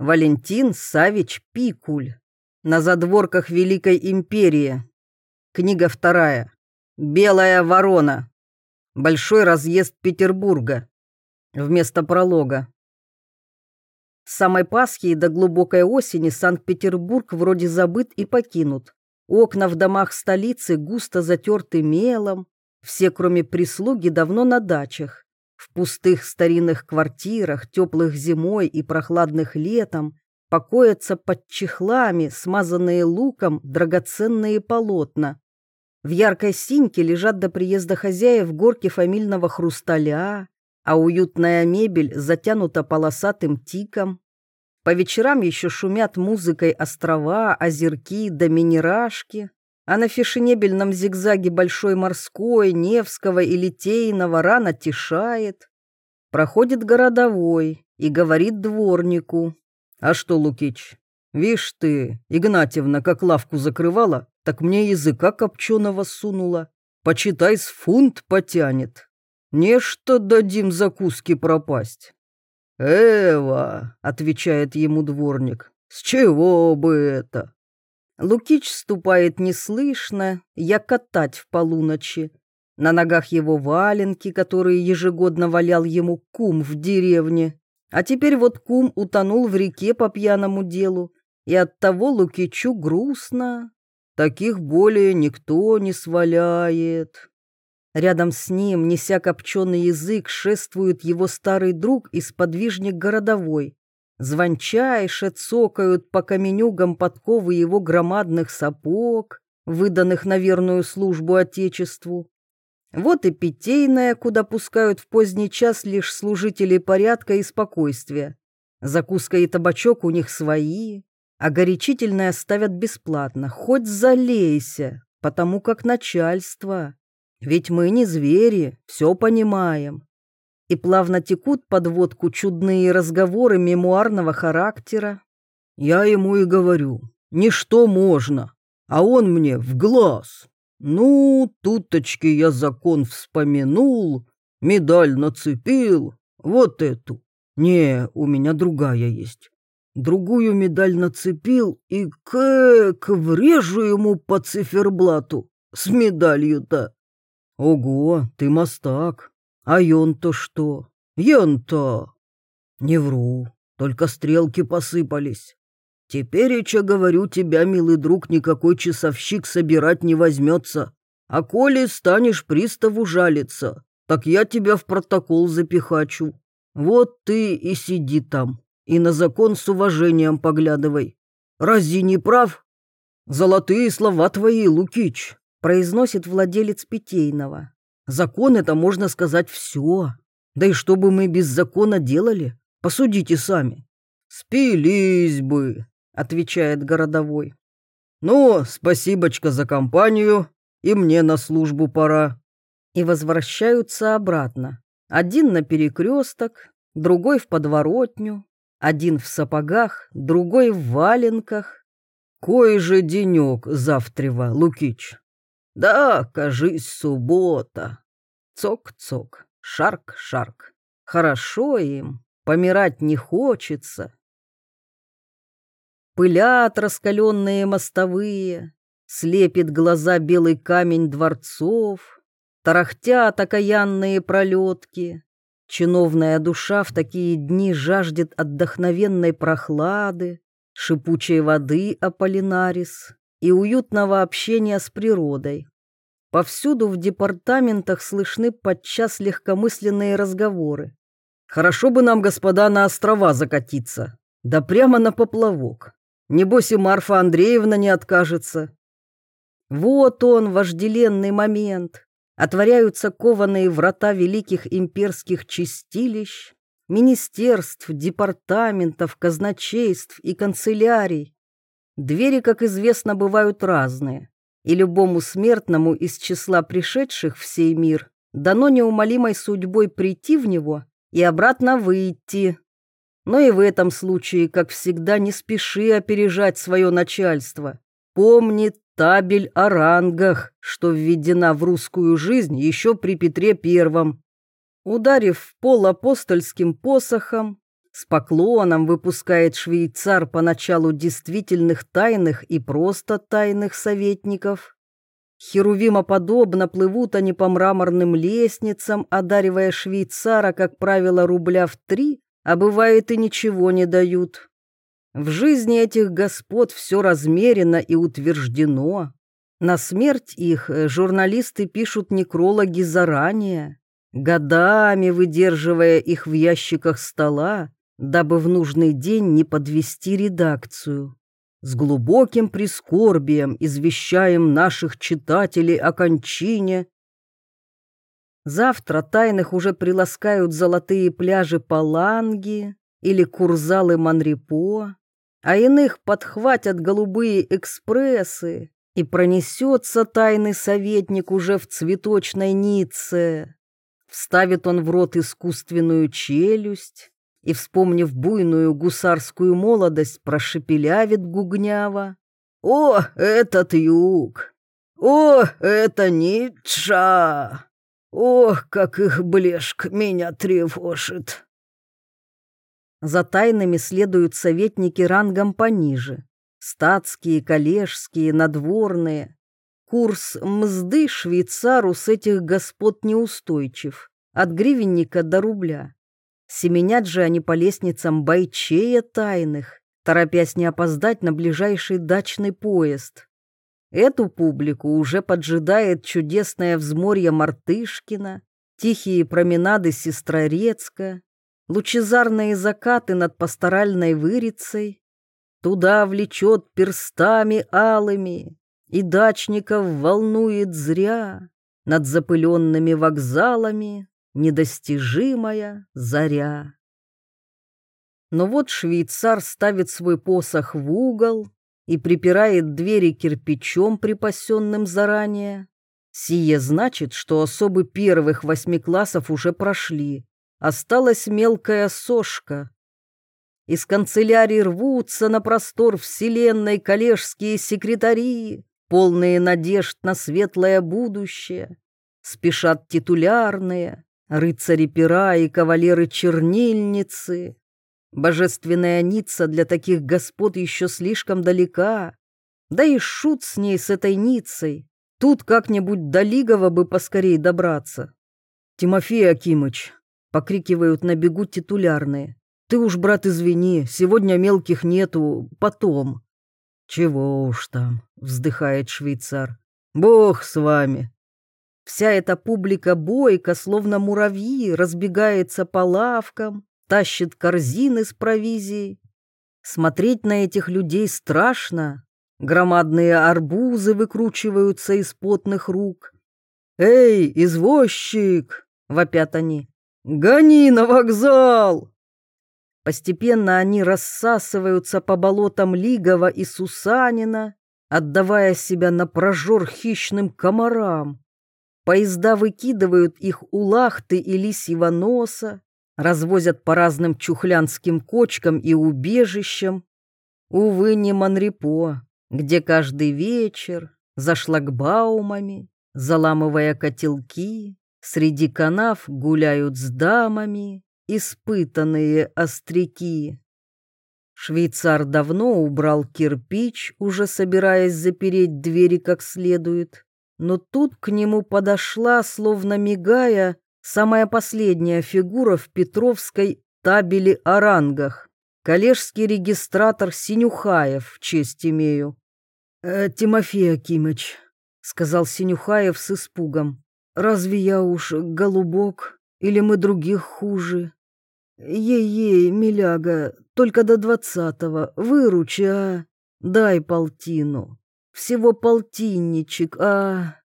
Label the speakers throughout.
Speaker 1: Валентин Савич Пикуль. На задворках Великой Империи. Книга вторая. Белая ворона. Большой разъезд Петербурга. Вместо пролога. С самой Пасхи и до глубокой осени Санкт-Петербург вроде забыт и покинут. Окна в домах столицы густо затерты мелом, все, кроме прислуги, давно на дачах. В пустых старинных квартирах, теплых зимой и прохладных летом, покоятся под чехлами, смазанные луком, драгоценные полотна. В яркой синьке лежат до приезда хозяев горки фамильного хрусталя, а уютная мебель затянута полосатым тиком. По вечерам еще шумят музыкой острова, озерки да минерашки, а на фешенебельном зигзаге Большой Морской, Невского и Литейного рано тишает. Проходит городовой и говорит дворнику. «А что, Лукич, вишь ты, Игнатьевна, как лавку закрывала, так мне языка копченого сунула. Почитай, с фунт потянет. Нечто дадим закуски пропасть». «Эва», — отвечает ему дворник, — «с чего бы это?» Лукич ступает неслышно, я катать в полуночи. На ногах его валенки, которые ежегодно валял ему кум в деревне. А теперь вот кум утонул в реке по пьяному делу, и оттого Лукичу грустно. Таких более никто не сваляет. Рядом с ним, неся копченый язык, шествует его старый друг и сподвижник городовой. Звончайше цокают по каменюгам подковы его громадных сапог, выданных на верную службу Отечеству. Вот и питейная, куда пускают в поздний час лишь служители порядка и спокойствия. Закуска и табачок у них свои, а горячительное ставят бесплатно, хоть залейся, потому как начальство. Ведь мы не звери, все понимаем. И плавно текут под водку чудные разговоры мемуарного характера. Я ему и говорю, ничто можно, а он мне в глаз. Ну, туточки я закон вспомянул, медаль нацепил, вот эту. Не, у меня другая есть. Другую медаль нацепил и как врежу ему по циферблату с медалью-то. Ого, ты мастак. А ён-то что? Ён-то... Не вру, только стрелки посыпались. Теперь, Ича, говорю, тебя, милый друг, никакой часовщик собирать не возьмется. А коли станешь приставу жалиться, так я тебя в протокол запихачу. Вот ты и сиди там, и на закон с уважением поглядывай. Разве не прав? Золотые слова твои, Лукич произносит владелец питейного. Закон это, можно сказать, все. Да и что бы мы без закона делали? Посудите сами. Спились бы, отвечает городовой. Ну, спасибочка за компанию, и мне на службу пора. И возвращаются обратно. Один на перекресток, другой в подворотню, один в сапогах, другой в валенках. Кой же денек завтрева, Лукич? Да, кажись, суббота. Цок-цок, шарк-шарк. Хорошо им, помирать не хочется. Пылят раскаленные мостовые, слепит глаза белый камень дворцов, тарахтят окаянные пролетки. Чиновная душа в такие дни жаждет отдохновенной прохлады, шипучей воды Аполлинарис и уютного общения с природой. Повсюду в департаментах слышны подчас легкомысленные разговоры. «Хорошо бы нам, господа, на острова закатиться, да прямо на поплавок. Небось и Марфа Андреевна не откажется». Вот он, вожделенный момент. Отворяются кованые врата великих имперских чистилищ, министерств, департаментов, казначейств и канцелярий. Двери, как известно, бывают разные, и любому смертному из числа пришедших в сей мир дано неумолимой судьбой прийти в него и обратно выйти. Но и в этом случае, как всегда, не спеши опережать свое начальство. Помни табель о рангах, что введена в русскую жизнь еще при Петре Первом. Ударив в пол апостольским посохом, С поклоном выпускает швейцар поначалу действительных тайных и просто тайных советников. Херувимоподобно плывут они по мраморным лестницам, одаривая швейцара, как правило, рубля в три, а бывает и ничего не дают. В жизни этих господ все размерено и утверждено. На смерть их э, журналисты пишут некрологи заранее, годами выдерживая их в ящиках стола, дабы в нужный день не подвести редакцию. С глубоким прискорбием извещаем наших читателей о кончине. Завтра тайных уже приласкают золотые пляжи Паланги или курзалы Манрепо, а иных подхватят голубые экспрессы, и пронесется тайный советник уже в цветочной Ницце. Вставит он в рот искусственную челюсть и, вспомнив буйную гусарскую молодость, прошепелявит гугняво. «О, этот юг! О, это Ницша! Ох, как их блеск меня тревожит!» За тайными следуют советники рангом пониже. Статские, коллежские, надворные. Курс мзды швейцару с этих господ неустойчив. От гривенника до рубля. Семенят же они по лестницам бойчея тайных, торопясь не опоздать на ближайший дачный поезд. Эту публику уже поджидает чудесное взморье Мартышкина, тихие променады Сестрорецка, лучезарные закаты над пасторальной вырицей. Туда влечет перстами алыми, и дачников волнует зря. Над запыленными вокзалами недостижимая заря. Но вот швейцар ставит свой посох в угол и припирает двери кирпичом, припасенным заранее. Сие значит, что особы первых восьми классов уже прошли, осталась мелкая сошка. Из канцелярии рвутся на простор вселенной коллежские секретари, полные надежд на светлое будущее. Спешат титулярные, рыцари пера и кавалеры-чернильницы. Божественная Ницца для таких господ еще слишком далека. Да и шут с ней, с этой Ницей. Тут как-нибудь до Лигова бы поскорей добраться. Тимофей Акимыч, Покрикивают на бегу титулярные. «Ты уж, брат, извини, сегодня мелких нету, потом». «Чего уж там», — вздыхает швейцар. «Бог с вами». Вся эта публика бойко, словно муравьи, разбегается по лавкам, тащит корзины с провизией. Смотреть на этих людей страшно. Громадные арбузы выкручиваются из потных рук. «Эй, извозчик!» — вопят они. «Гони на вокзал!» Постепенно они рассасываются по болотам Лигова и Сусанина, отдавая себя на прожор хищным комарам. Поезда выкидывают их у лахты и лисьего носа, развозят по разным чухлянским кочкам и убежищам. Увы, не Манрепо, где каждый вечер за шлагбаумами, заламывая котелки, Среди канав гуляют с дамами испытанные остряки. Швейцар давно убрал кирпич, уже собираясь запереть двери как следует, но тут к нему подошла, словно мигая, самая последняя фигура в Петровской табели о рангах. Коллежский регистратор Синюхаев, честь имею. «Э, «Тимофей Акимыч», — сказал Синюхаев с испугом, Разве я уж голубок, или мы других хуже? Ей-ей, миляга, только до двадцатого, выручи, а? Дай полтину. Всего полтинничек, а?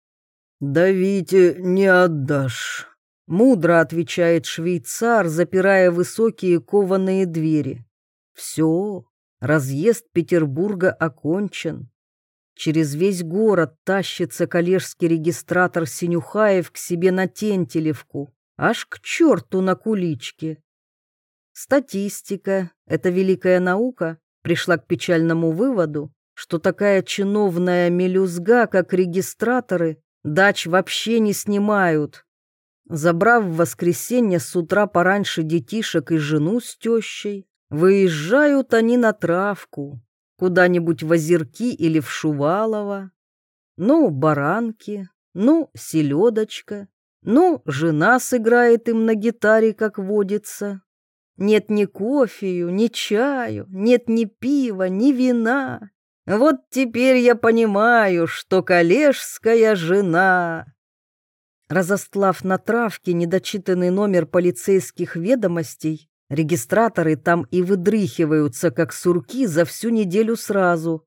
Speaker 1: Да Вите не отдашь. Мудро отвечает швейцар, запирая высокие кованые двери. Все, разъезд Петербурга окончен. Через весь город тащится коллежский регистратор Синюхаев к себе на Тентелевку, аж к черту на куличке. Статистика, эта великая наука, пришла к печальному выводу, что такая чиновная мелюзга, как регистраторы, дач вообще не снимают. Забрав в воскресенье с утра пораньше детишек и жену с тещей, выезжают они на травку, куда-нибудь в Озерки или в Шувалово. Ну, баранки, ну, селедочка, ну, жена сыграет им на гитаре, как водится. Нет ни кофею, ни чаю, нет ни пива, ни вина. Вот теперь я понимаю, что коллежская жена. Разостлав на травке недочитанный номер полицейских ведомостей, регистраторы там и выдрыхиваются, как сурки, за всю неделю сразу.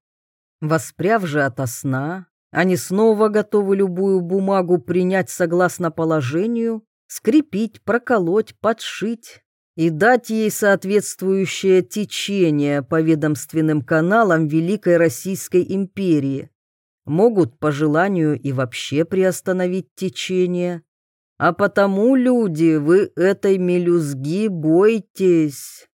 Speaker 1: Воспряв же ото сна, они снова готовы любую бумагу принять согласно положению, скрепить, проколоть, подшить и дать ей соответствующее течение по ведомственным каналам Великой Российской империи. Могут по желанию и вообще приостановить течение. А потому, люди, вы этой мелюзги бойтесь.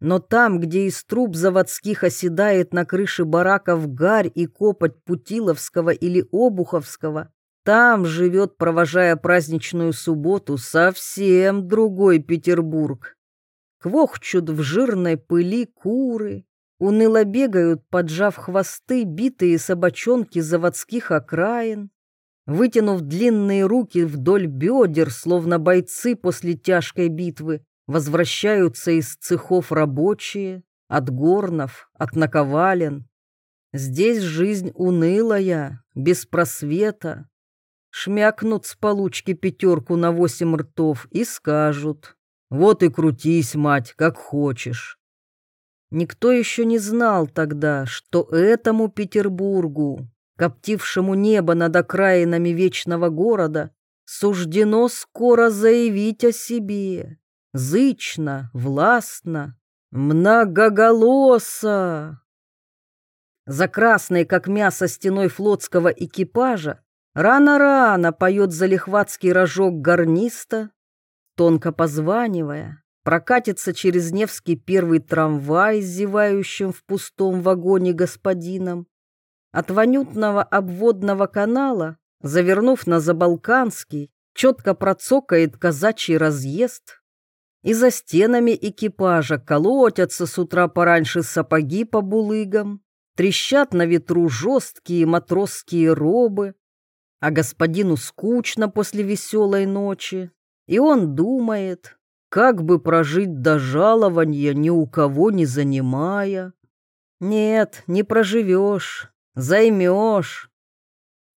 Speaker 1: Но там, где из труб заводских оседает на крыше бараков гарь и копоть Путиловского или Обуховского, там живет, провожая праздничную субботу, совсем другой Петербург. Квохчут в жирной пыли куры, уныло бегают, поджав хвосты, битые собачонки заводских окраин, вытянув длинные руки вдоль бедер, словно бойцы после тяжкой битвы, Возвращаются из цехов рабочие, от горнов, от наковален. Здесь жизнь унылая, без просвета. Шмякнут с получки пятерку на восемь ртов и скажут, вот и крутись, мать, как хочешь. Никто еще не знал тогда, что этому Петербургу, коптившему небо над окраинами вечного города, суждено скоро заявить о себе зычно, властно, многоголосо. За красной, как мясо стеной флотского экипажа, рано-рано поет залихватский рожок гарниста, тонко позванивая, прокатится через Невский первый трамвай зевающим в пустом вагоне господином. От вонютного обводного канала, завернув на Забалканский, четко процокает казачий разъезд, и за стенами экипажа колотятся с утра пораньше сапоги по булыгам, трещат на ветру жесткие матросские робы, а господину скучно после веселой ночи, и он думает, как бы прожить до жалования, ни у кого не занимая. Нет, не проживешь, займешь.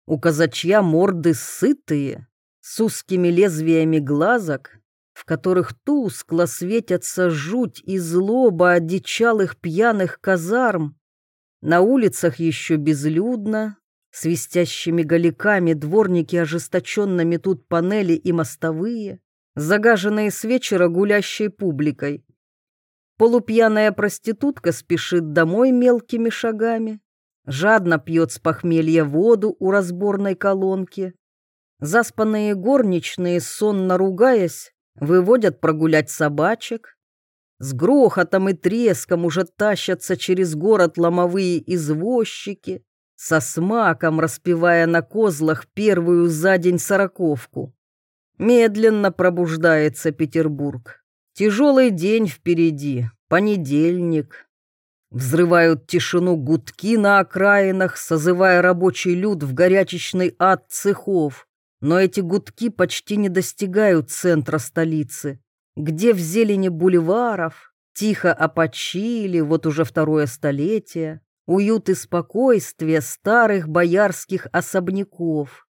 Speaker 1: У казачья морды сытые, с узкими лезвиями глазок в которых тускло светятся жуть и злоба одичалых пьяных казарм. На улицах еще безлюдно, свистящими голиками дворники ожесточенно метут панели и мостовые, загаженные с вечера гулящей публикой. Полупьяная проститутка спешит домой мелкими шагами, жадно пьет с похмелья воду у разборной колонки. Заспанные горничные, сонно ругаясь, выводят прогулять собачек. С грохотом и треском уже тащатся через город ломовые извозчики, со смаком распевая на козлах первую за день сороковку. Медленно пробуждается Петербург. Тяжелый день впереди, понедельник. Взрывают тишину гудки на окраинах, созывая рабочий люд в горячечный ад цехов. Но эти гудки почти не достигают центра столицы, где в зелени бульваров тихо опочили вот уже второе столетие уют и спокойствие старых боярских особняков.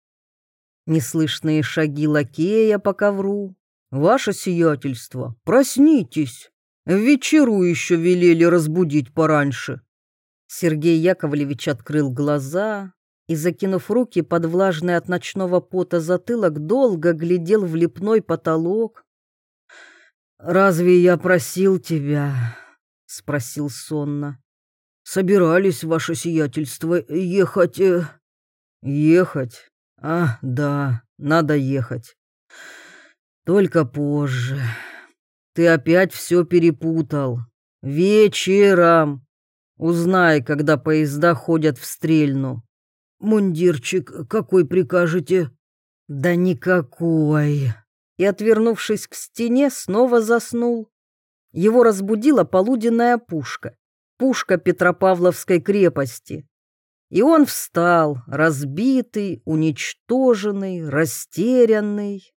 Speaker 1: Неслышные шаги лакея по ковру. «Ваше сиятельство, проснитесь! Вечеру еще велели разбудить пораньше». Сергей Яковлевич открыл глаза, и, закинув руки под влажный от ночного пота затылок, долго глядел в лепной потолок. «Разве я просил тебя?» — спросил сонно. «Собирались, ваше сиятельство, ехать...» э... «Ехать? А, да, надо ехать. Только позже. Ты опять все перепутал. Вечером. Узнай, когда поезда ходят в Стрельну. «Мундирчик какой прикажете?» Да никакой. И, отвернувшись к стене, снова заснул. Его разбудила полуденная пушка. Пушка Петропавловской крепости. И он встал, разбитый, уничтоженный, растерянный.